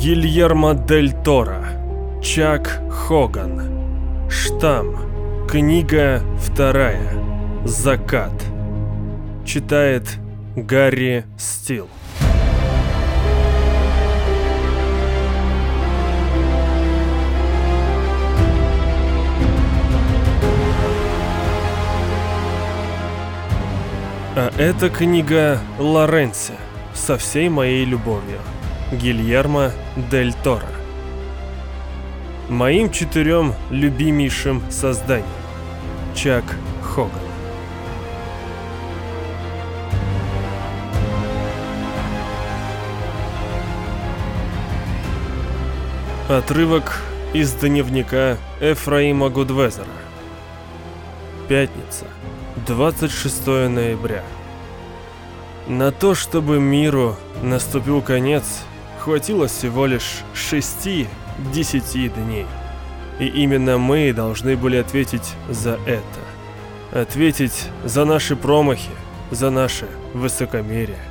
Гильермо Дель Торо. Чак Хоган. Штамм. Книга вторая. Закат. Читает Гарри Стил. А эта книга Лоренци со всей моей любовью. Гильермо Дель Торо. Моим четырем любимейшим созданием. Чак Хоган. Отрывок из дневника Эфраима Гудвезера. Пятница, 26 ноября. На то, чтобы миру наступил конец, хватило всего лишь шести-десяти дней. И именно мы должны были ответить за это. Ответить за наши промахи, за наше высокомерие.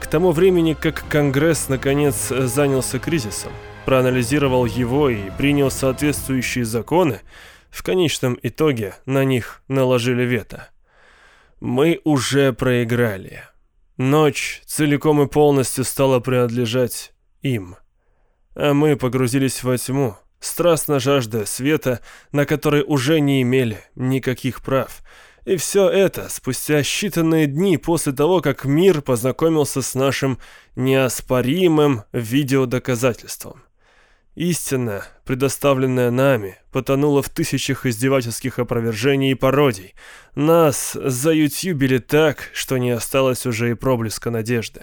К тому времени, как Конгресс наконец занялся кризисом, проанализировал его и принял соответствующие законы, в конечном итоге на них наложили вето. Мы уже проиграли. Ночь целиком и полностью стала принадлежать им. А мы погрузились во тьму, страстно жаждая света, на который уже не имели никаких прав. И все это спустя считанные дни после того, как мир познакомился с нашим неоспоримым видеодоказательством. Истина, предоставленная нами, потонула в тысячах издевательских опровержений и пародий. Нас заютюбили так, что не осталось уже и проблеска надежды.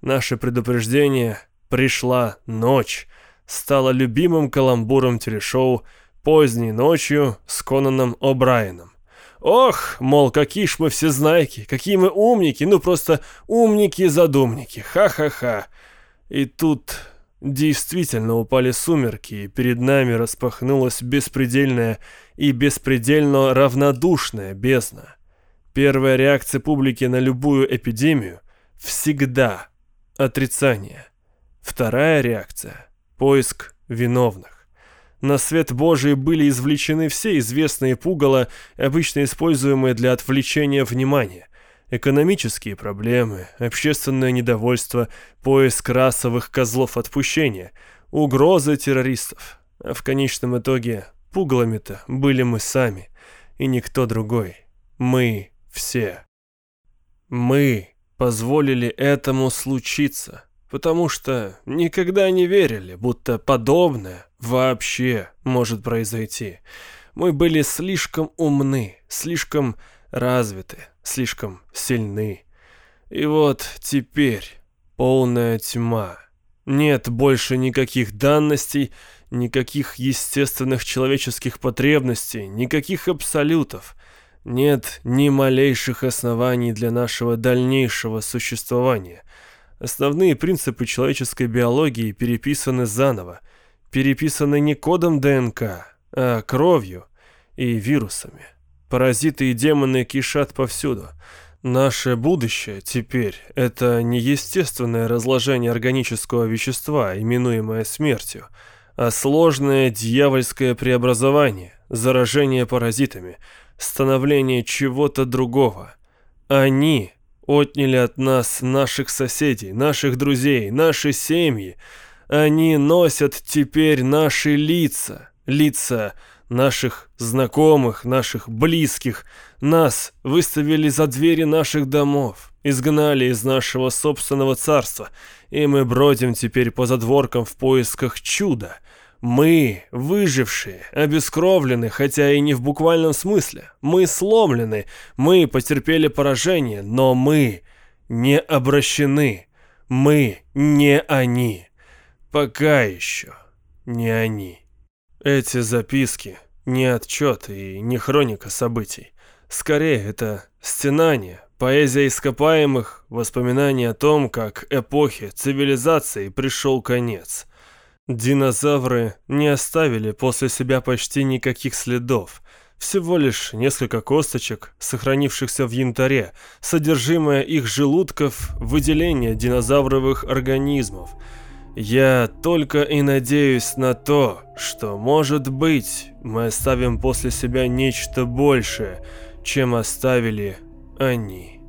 Наше предупреждение «Пришла ночь» стало любимым каламбуром телешоу «Поздней ночью» с Конаном О'Брайеном. Ох, мол, какие ж мы все знайки, какие мы умники, ну просто умники-задумники, ха-ха-ха. И тут Действительно упали сумерки, и перед нами распахнулась беспредельная и беспредельно равнодушная бездна. Первая реакция публики на любую эпидемию – всегда отрицание. Вторая реакция – поиск виновных. На свет Божий были извлечены все известные пугало, обычно используемые для отвлечения внимания экономические проблемы, общественное недовольство, поиск расовых козлов отпущения, угрозы террористов. А в конечном итоге пугалами-то были мы сами, и никто другой. Мы все. Мы позволили этому случиться, потому что никогда не верили, будто подобное вообще может произойти. Мы были слишком умны, слишком развиты, слишком сильны. И вот теперь полная тьма. Нет больше никаких данностей, никаких естественных человеческих потребностей, никаких абсолютов. Нет ни малейших оснований для нашего дальнейшего существования. Основные принципы человеческой биологии переписаны заново. Переписаны не кодом ДНК, а кровью и вирусами. Паразиты и демоны кишат повсюду. Наше будущее теперь – это не естественное разложение органического вещества, именуемое смертью, а сложное дьявольское преобразование, заражение паразитами, становление чего-то другого. Они отняли от нас наших соседей, наших друзей, наши семьи. Они носят теперь наши лица, лица – наших знакомых, наших близких, нас выставили за двери наших домов, изгнали из нашего собственного царства, и мы бродим теперь по задворкам в поисках чуда. Мы, выжившие, обескровлены, хотя и не в буквальном смысле. Мы сломлены, мы потерпели поражение, но мы не обращены. Мы не они. Пока еще не они. Эти записки не отчет и не хроника событий. Скорее, это стенание, поэзия ископаемых, воспоминания о том, как эпохе цивилизации пришел конец. Динозавры не оставили после себя почти никаких следов, всего лишь несколько косточек, сохранившихся в янтаре, содержимое их желудков, выделение динозавровых организмов – Я только и надеюсь на то, что, может быть, мы оставим после себя нечто большее, чем оставили они.